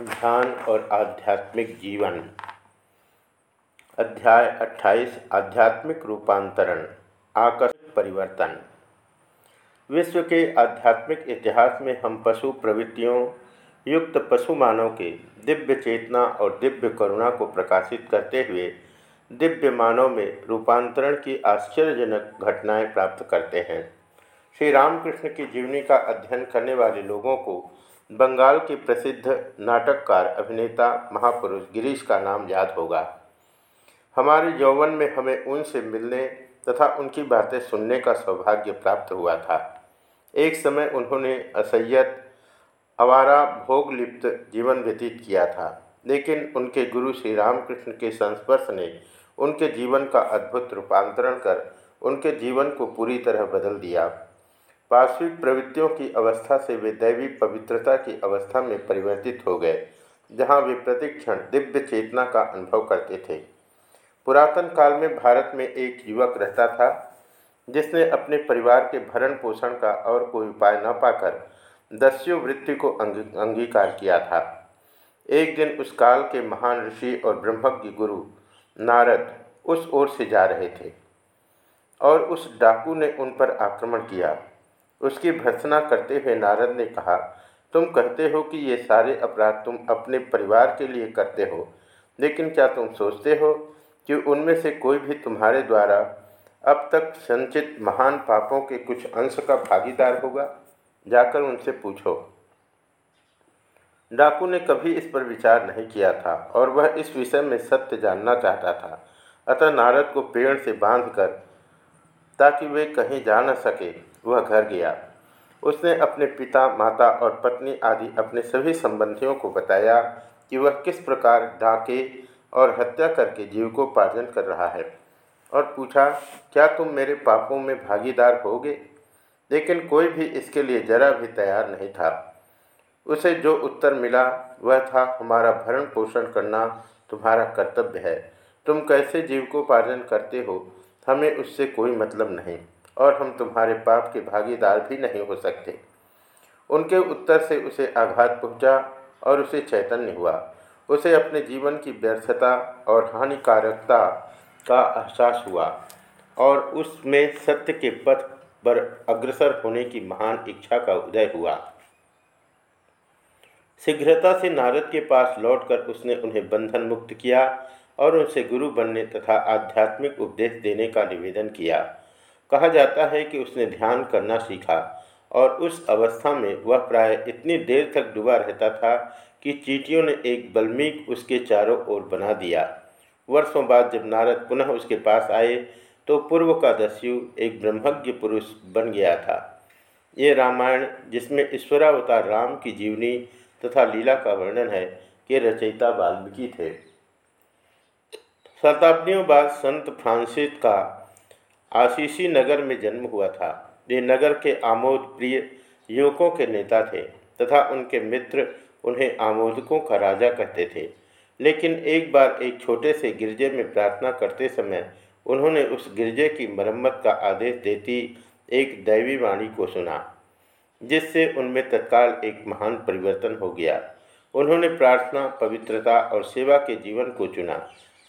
ध्यान और आध्यात्मिक जीवन। अध्याय 28 आध्यात्मिक रूपांतरण आकस्मिक परिवर्तन। विश्व के आध्यात्मिक इतिहास में हम पशु प्रवृत्तियों, युक्त पशु मानव के दिव्य चेतना और दिव्य करुणा को प्रकाशित करते हुए दिव्य मानव में रूपांतरण की आश्चर्यजनक घटनाएँ प्राप्त करते हैं। श्री रामकृष्ण की जीवनी का अध्ययन करने वाले लोगों को बंगाल के प्रसिद्ध नाटककार, अभिनेता, महापुरुष गिरीश का नाम याद होगा। हमारे यौवन में हमें उनसे मिलने तथा उनकी बातें सुनने का सौभाग्य प्राप्त हुआ था। एक समय उन्होंने असैयत आवारा भोगलिप्त जीवन व्यतीत किया था, लेकिन उनके गुरु श्री रामकृष्ण के संस्पर्श ने उनके जीवन का अद्भुत रूपांतरण कर उनके जीवन को पूरी तरह बदल दिया। पार्श्विक प्रवृत्तियों की अवस्था से वे दैवी पवित्रता की अवस्था में परिवर्तित हो गए, जहाँ वे प्रतिक्षण दिव्य चेतना का अनुभव करते थे। पुरातन काल में भारत में एक युवक रहता था, जिसने अपने परिवार के भरण पोषण का और कोई उपाय न पाकर दस्यु वृत्ति को अंगीकार किया था। एक दिन उस काल के महान ऋषि और ब्रह्मज्ञ गुरु नारद उस ओर से जा रहे थे और उस डाकू ने उन पर आक्रमण किया। उसकी भर्सना करते हुए नारद ने कहा, तुम कहते हो कि ये सारे अपराध तुम अपने परिवार के लिए करते हो, लेकिन क्या तुम सोचते हो कि उनमें से कोई भी तुम्हारे द्वारा अब तक संचित महान पापों के कुछ अंश का भागीदार होगा जाकर उनसे पूछो। डाकू ने कभी इस पर विचार नहीं किया था और वह इस विषय में सत्य जानना चाहता था। अतः नारद को पेड़ से बांधकर ताकि वे कहीं जा न सके, वह घर गया। उसने अपने पिता, माता और पत्नी आदि अपने सभी संबंधियों को बताया कि वह किस प्रकार डाके और हत्या करके जीविकोपार्जन कर रहा है और पूछा, क्या तुम मेरे पापों में भागीदार होगे? लेकिन कोई भी इसके लिए जरा भी तैयार नहीं था। उसे जो उत्तर मिला, वह था, हमारा भरण पोषण करना तुम्हारा कर्तव्य है। तुम कैसे जीविकोपार्जन करते हो? हमें उससे कोई मतलब नहीं और हम तुम्हारे पाप के भागीदार भी नहीं हो सकते। उनके उत्तर से उसे आघात पहुँचा और उसे चैतन्य हुआ। उसे अपने जीवन की व्यर्थता और हानिकारकता का एहसास हुआ और उसमें सत्य के पथ पर अग्रसर होने की महान इच्छा का उदय हुआ। शीघ्रता से नारद के पास लौटकर उसने उन्हें बंधन मुक्त किया और उनसे गुरु बनने तथा आध्यात्मिक उपदेश देने का निवेदन किया। कहा जाता है कि उसने ध्यान करना सीखा और उस अवस्था में वह प्राय इतनी देर तक डूबा रहता था कि चीटियों ने एक बल्मीक उसके चारों ओर बना दिया। वर्षों बाद जब नारद पुनः उसके पास आए तो पूर्व का दस्यु एक ब्रह्मज्ञ पुरुष बन गया था। ये रामायण, जिसमें ईश्वरावतार राम की जीवनी तथा लीला का वर्णन है, के रचयिता वाल्मीकि थे। शताब्दियों बाद संत फ्रांसिस का आशीषी नगर में जन्म हुआ था। ये नगर के आमोद प्रिय युवकों के नेता थे तथा उनके मित्र उन्हें आमोदकों का राजा कहते थे। लेकिन एक बार एक छोटे से गिरजे में प्रार्थना करते समय उन्होंने उस गिरजे की मरम्मत का आदेश देती एक दैवी वाणी को सुना, जिससे उनमें तत्काल एक महान परिवर्तन हो गया। उन्होंने प्रार्थना, पवित्रता और सेवा के जीवन को चुना।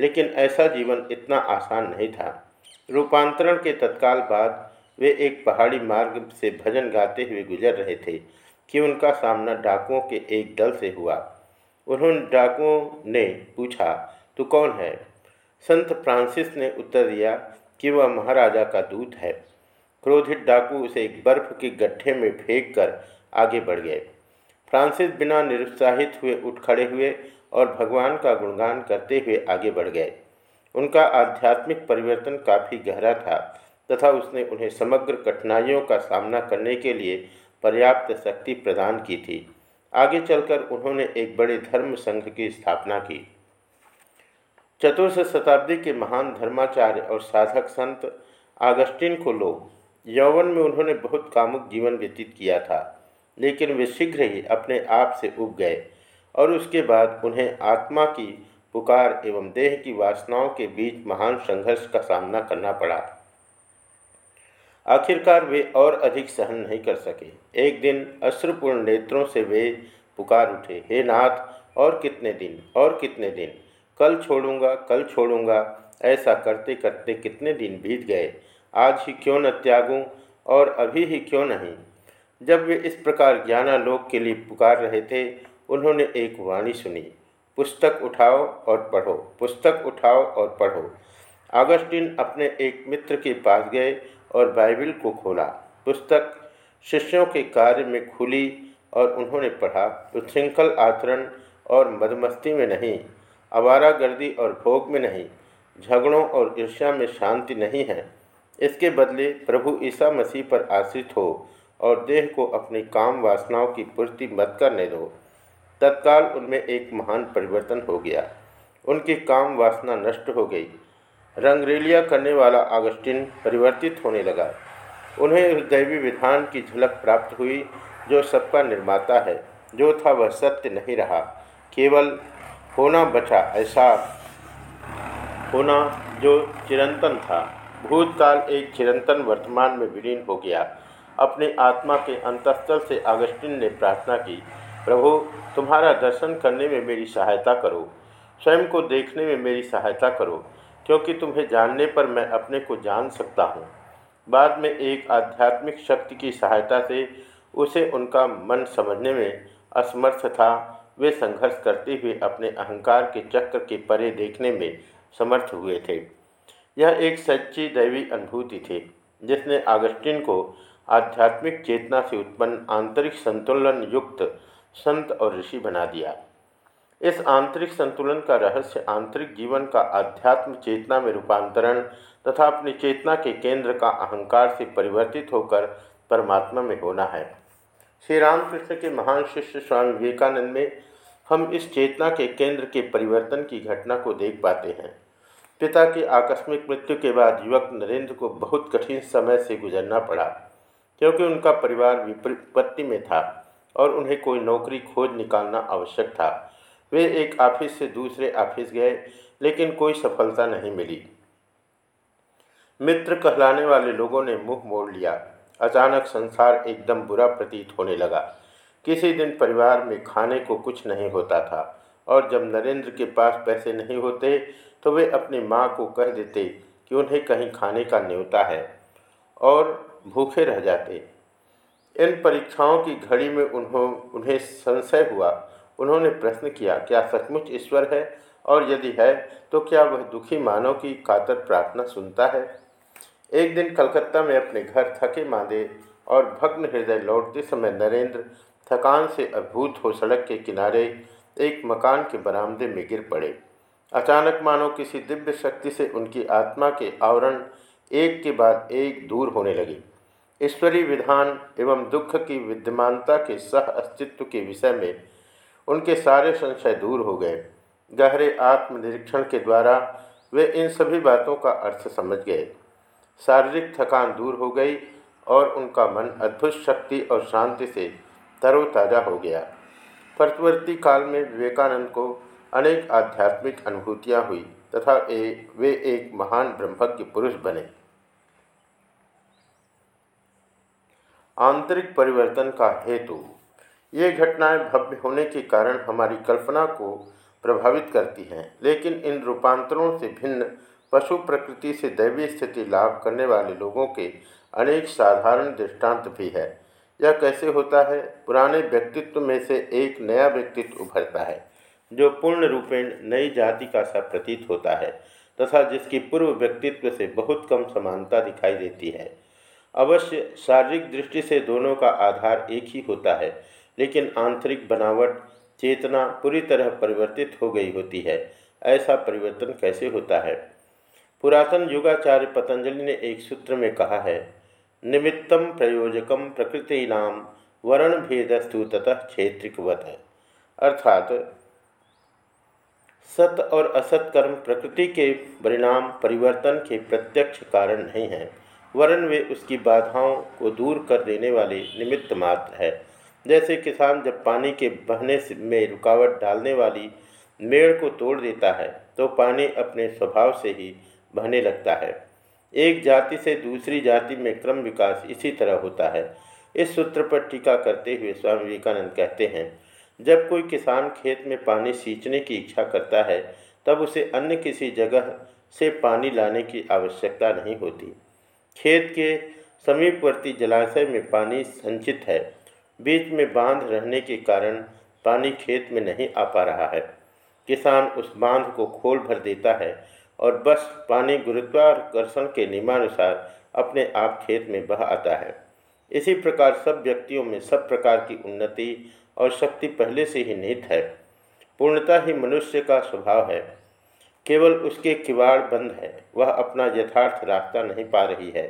लेकिन ऐसा जीवन इतना आसान नहीं था। रूपांतरण के तत्काल बाद वे एक पहाड़ी मार्ग से भजन गाते हुए गुजर रहे थे कि उनका सामना डाकुओं के एक दल से हुआ। उन्होंने डाकुओं ने पूछा, तू कौन है? संत फ्रांसिस ने उत्तर दिया कि वह महाराजा का दूत है। क्रोधित डाकू उसे एक बर्फ़ के गड्ढे में फेंक कर आगे बढ़ गए। फ्रांसिस बिना निरुत्साहित हुए उठ खड़े हुए और भगवान का गुणगान करते हुए आगे बढ़ गए। उनका आध्यात्मिक परिवर्तन काफ़ी गहरा था तथा उसने उन्हें समग्र कठिनाइयों का सामना करने के लिए पर्याप्त शक्ति प्रदान की थी। आगे चलकर उन्होंने एक बड़े धर्म संघ की स्थापना की। चतुर्थ शताब्दी के महान धर्माचार्य और साधक संत आगस्टिन को लो। यौवन में उन्होंने बहुत कामुक जीवन व्यतीत किया था। लेकिन वे शीघ्र ही अपने आप से उग गए और उसके बाद उन्हें आत्मा की पुकार एवं देह की वासनाओं के बीच महान संघर्ष का सामना करना पड़ा। आखिरकार वे और अधिक सहन नहीं कर सके। एक दिन अश्रुपूर्ण नेत्रों से वे पुकार उठे, हे नाथ, और कितने दिन, और कितने दिन? कल छोड़ूँगा कल छोड़ूँगा। ऐसा करते करते कितने दिन बीत गए? आज ही क्यों न त्यागूं और अभी ही क्यों नहीं? जब वे इस प्रकार ज्ञानालोक के लिए पुकार रहे थे, उन्होंने एक वाणी सुनी, पुस्तक उठाओ और पढ़ो, पुस्तक उठाओ और पढ़ो। आगस्टिन अपने एक मित्र के पास गए और बाइबिल को खोला। पुस्तक शिष्यों के कार्य में खुली और उन्होंने पढ़ा, उच्छृंखल आचरण और मदमस्ती में नहीं, आवारागर्दी और भोग में नहीं, झगड़ों और ईर्ष्या में शांति नहीं है। इसके बदले प्रभु ईसा मसीह पर आश्रित हो और देह को अपनी काम वासनाओं की पूर्ति मत करने दो। तत्काल उनमें एक महान परिवर्तन हो गया। उनकी काम वासना नष्ट हो गई। रंगरेलिया करने वाला आगस्टिन परिवर्तित होने लगा। उन्हें उस दैवी विधान की झलक प्राप्त हुई, जो सबका निर्माता है। जो था वह सत्य नहीं रहा। केवल होना बचा ऐसा होना जो चिरंतन था। भूतकाल एक चिरंतन वर्तमान में विलीन हो गया। अपनी आत्मा के अंतस्थल से अगस्टिन ने प्रार्थना की, प्रभु, तुम्हारा दर्शन करने में मेरी सहायता करो। स्वयं को देखने में मेरी सहायता करो, क्योंकि तुम्हें जानने पर मैं अपने को जान सकता हूँ। बाद में एक आध्यात्मिक शक्ति की सहायता से उसे उनका मन समझने में असमर्थ था। वे संघर्ष करते हुए अपने अहंकार के चक्र के परे देखने में समर्थ हुए थे। यह एक सच्ची दैवी अनुभूति थी, जिसने आगस्टिन को आध्यात्मिक चेतना से उत्पन्न आंतरिक संतुलन युक्त संत और ऋषि बना दिया। इस आंतरिक संतुलन का रहस्य आंतरिक जीवन का आध्यात्म चेतना में रूपांतरण तथा अपनी चेतना के केंद्र का अहंकार से परिवर्तित होकर परमात्मा में होना है। श्री रामकृष्ण के महान शिष्य स्वामी विवेकानंद में हम इस चेतना के केंद्र के परिवर्तन की घटना को देख पाते हैं। पिता की आकस्मिक मृत्यु के बाद युवक नरेंद्र को बहुत कठिन समय से गुजरना पड़ा। क्योंकि उनका परिवार विपत्ति में था और उन्हें कोई नौकरी खोज निकालना आवश्यक था। वे एक ऑफ़िस से दूसरे ऑफ़िस गए, लेकिन कोई सफलता नहीं मिली। मित्र कहलाने वाले लोगों ने मुँह मोड़ लिया। अचानक संसार एकदम बुरा प्रतीत होने लगा। किसी दिन परिवार में खाने को कुछ नहीं होता था और जब नरेंद्र के पास पैसे नहीं होते तो वे अपनी माँ को कह देते कि उन्हें कहीं खाने का न्योता है। और भूखे रह जाते। इन परीक्षाओं की घड़ी में उन्हों, उन्हें संशय हुआ। उन्होंने प्रश्न किया, क्या सचमुच ईश्वर है? और यदि है तो क्या वह दुखी मानव की कातर प्रार्थना सुनता है? एक दिन कलकत्ता में अपने घर थके मांदे और भग्न हृदय लौटते समय नरेंद्र थकान से अभूत हो सड़क के किनारे एक मकान के बरामदे में गिर पड़े। अचानक मानो किसी दिव्य शक्ति से उनकी आत्मा के आवरण एक के बाद एक दूर होने लगी। ईश्वरीय विधान एवं दुख की विद्यमानता के सह अस्तित्व के विषय में उनके सारे संशय दूर हो गए। गहरे आत्मनिरीक्षण के द्वारा वे इन सभी बातों का अर्थ समझ गए। शारीरिक थकान दूर हो गई और उनका मन अद्भुत शक्ति और शांति से तरोताज़ा हो गया। परवर्ती काल में विवेकानंद को अनेक आध्यात्मिक अनुभूतियाँ हुई तथा ए, वे एक महान ब्रह्मज्ञ पुरुष बने। आंतरिक परिवर्तन का हेतु। ये घटनाएँ भव्य होने के कारण हमारी कल्पना को प्रभावित करती हैं, लेकिन इन रूपांतरों से भिन्न, पशु प्रकृति से दैवीय स्थिति लाभ करने वाले लोगों के अनेक साधारण दृष्टांत भी है। यह कैसे होता है? पुराने व्यक्तित्व में से एक नया व्यक्तित्व उभरता है, जो पूर्ण रूपेण नई जाति का सा प्रतीत होता है, तथा जिसकी पूर्व व्यक्तित्व से बहुत कम समानता दिखाई देती है। अवश्य शारीरिक दृष्टि से दोनों का आधार एक ही होता है, लेकिन आंतरिक बनावट चेतना पूरी तरह परिवर्तित हो गई होती है। ऐसा परिवर्तन कैसे होता है? पुरातन युगाचार्य पतंजलि ने एक सूत्र में कहा है, निमित्तम प्रयोजकम प्रकृतिनाम वर्ण भेदस्तु ततः क्षेत्रिकवत है। अर्थात, सत और असत कर्म प्रकृति के परिणाम परिवर्तन के प्रत्यक्ष कारण नहीं हैं। वर्ण वे उसकी बाधाओं को दूर कर देने वाले निमित्त मात्र है। जैसे किसान जब पानी के बहने में रुकावट डालने वाली मेड़ को तोड़ देता है तो पानी अपने स्वभाव से ही बहने लगता है। एक जाति से दूसरी जाति में क्रम विकास इसी तरह होता है। इस सूत्र पर टीका करते हुए स्वामी विवेकानंद कहते हैं, जब कोई किसान खेत में पानी सींचने की इच्छा करता है, तब उसे अन्य किसी जगह से पानी लाने की आवश्यकता नहीं होती। खेत के समीपवर्ती जलाशय में पानी संचित है। बीच में बाँध रहने के कारण पानी खेत में नहीं आ पा रहा है। किसान उस बाँध को खोल भर देता है और बस पानी गुरुत्वाकर्षण के नियमानुसार अपने आप खेत में बह आता है। इसी प्रकार सब व्यक्तियों में सब प्रकार की उन्नति और शक्ति पहले से ही निहित है। पूर्णता ही मनुष्य का स्वभाव है। केवल उसके किवाड़ बंद है, वह अपना यथार्थ रास्ता नहीं पा रही है।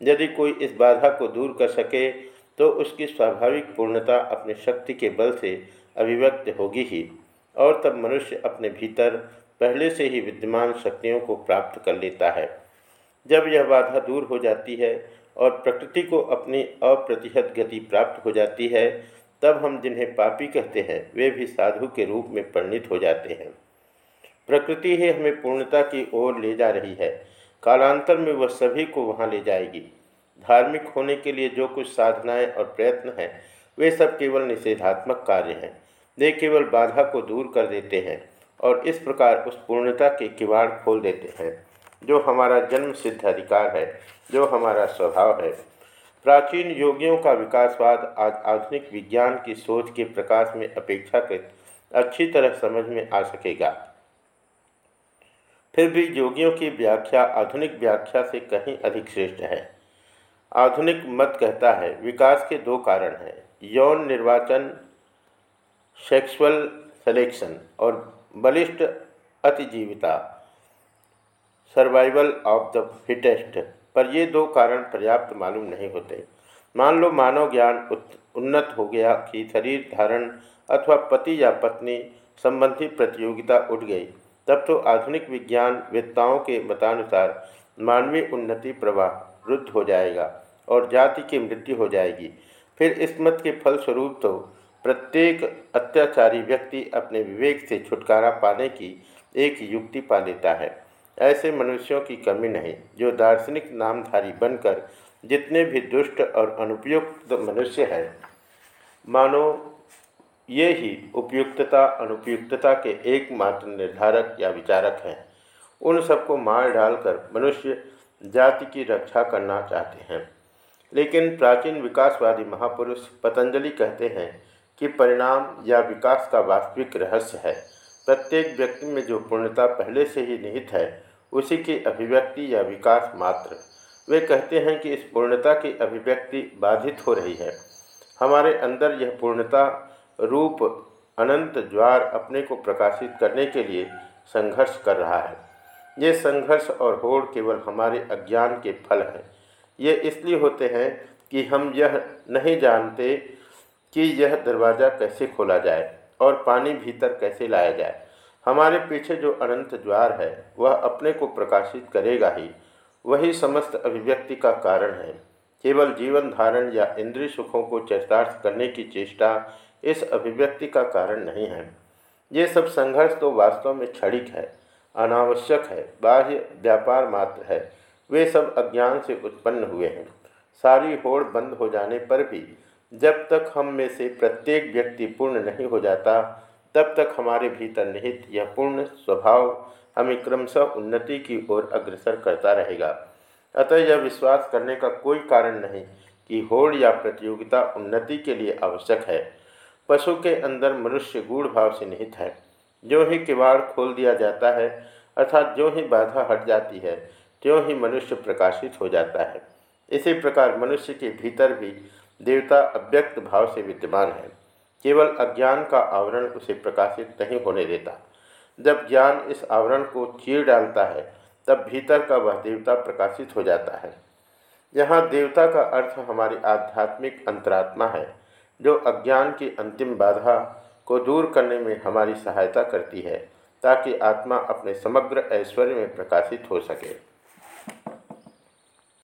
यदि कोई इस बाधा को दूर कर सके तो उसकी स्वाभाविक पूर्णता अपनी शक्ति के बल से अभिव्यक्त होगी ही, और तब मनुष्य अपने भीतर पहले से ही विद्यमान शक्तियों को प्राप्त कर लेता है। जब यह बाधा दूर हो जाती है और प्रकृति को अपनी अप्रतिहत गति प्राप्त हो जाती है, तब हम जिन्हें पापी कहते हैं, वे भी साधु के रूप में परिणित हो जाते हैं। प्रकृति ही हमें पूर्णता की ओर ले जा रही है। कालांतर में वह सभी को वहाँ ले जाएगी। धार्मिक होने के लिए जो कुछ साधनाएँ और प्रयत्न हैं, वे सब केवल निषेधात्मक कार्य हैं। वे केवल बाधा को दूर कर देते हैं और इस प्रकार उस पूर्णता के किवाड़ खोल देते हैं, जो हमारा जन्म सिद्ध अधिकार है, जो हमारा स्वभाव है। प्राचीन योगियों का विकासवाद आज आधुनिक विज्ञान की सोच के प्रकाश में अपेक्षाकृत अच्छी तरह समझ में आ सकेगा। फिर भी योगियों की व्याख्या, आधुनिक व्याख्या से कहीं अधिक श्रेष्ठ है। आधुनिक मत कहता है, विकास के दो कारण हैं, यौन निर्वाचन, सेक्सुअल सिलेक्शन और बलिष्ठ अतिजीविता, सर्वाइवल ऑफ़ द फिटेस्ट। पर ये दो कारण पर्याप्त मालूम नहीं होते। मान लो मानव ज्ञान उन्नत हो गया कि शरीर, धारण अथवा पति या पत्नी संबंधी प्रतियोगिता उठ गई। तब तो आधुनिक विज्ञान वेत्ताओं के मतानुसार मानवीय उन्नति प्रवाह रुद्ध हो जाएगा और जाति की मृत्यु हो जाएगी। फिर इस मत के फलस्वरूप तो प्रत्येक अत्याचारी व्यक्ति अपने विवेक से छुटकारा पाने की एक युक्ति पा लेता है। ऐसे मनुष्यों की कमी नहीं, जो दार्शनिक नामधारी बनकर जितने भी दुष्ट और अनुपयुक्त मनुष्य हैं, मानो ये ही उपयुक्तता, अनुपयुक्तता के एकमात्र निर्धारक या विचारक हैं। उन सबको मार डालकर मनुष्य जाति की रक्षा करना चाहते हैं। लेकिन प्राचीन विकासवादी महापुरुष पतंजलि कहते हैं कि परिणाम या विकास का वास्तविक रहस्य है। प्रत्येक व्यक्ति में जो पूर्णता पहले से ही निहित है, उसी की अभिव्यक्ति या विकास मात्र। वे कहते हैं कि इस पूर्णता की अभिव्यक्ति बाधित हो रही है। हमारे अंदर यह पूर्णता रूप, अनंत ज्वार अपने को प्रकाशित करने के लिए संघर्ष कर रहा है। ये संघर्ष और होड़ केवल हमारे अज्ञान के फल हैं। ये इसलिए होते हैं कि हम यह नहीं जानते कि यह दरवाज़ा कैसे खोला जाए और पानी भीतर कैसे लाया जाए। हमारे पीछे जो अनंत द्वार है, वह अपने को प्रकाशित करेगा ही। वही समस्त अभिव्यक्ति का कारण है। केवल जीवन धारण या इंद्रिय सुखों को चरितार्थ करने की चेष्टा इस अभिव्यक्ति का कारण नहीं है। ये सब संघर्ष तो वास्तव में क्षणिक है, अनावश्यक है, बाह्य व्यापार मात्र है, वे सब अज्ञान से उत्पन्न हुए हैं। सारी होड़ बंद हो जाने पर भी जब तक हम में से प्रत्येक व्यक्ति पूर्ण नहीं हो जाता, तब तक हमारे भीतर निहित यह पूर्ण स्वभाव हमें क्रमशः उन्नति की ओर अग्रसर करता रहेगा। अतः यह विश्वास करने का कोई कारण नहीं कि होड़ या प्रतियोगिता उन्नति के लिए आवश्यक है। पशु के अंदर मनुष्य गूढ़ भाव से निहित है। जो ही किवाड़ खोल दिया जाता है, अर्थात जो ही बाधा हट जाती है, त्यों ही मनुष्य प्रकाशित हो जाता है। इसी प्रकार मनुष्य के भीतर भी देवता अव्यक्त भाव से विद्यमान है। केवल अज्ञान का आवरण उसे प्रकाशित नहीं होने देता। जब ज्ञान इस आवरण को चीर डालता है, तब भीतर का वह देवता प्रकाशित हो जाता है। यहाँ देवता का अर्थ हमारी आध्यात्मिक अंतरात्मा है। जो अज्ञान की अंतिम बाधा को दूर करने में हमारी सहायता करती है, ताकि आत्मा अपने समग्र ऐश्वर्य में प्रकाशित हो सके।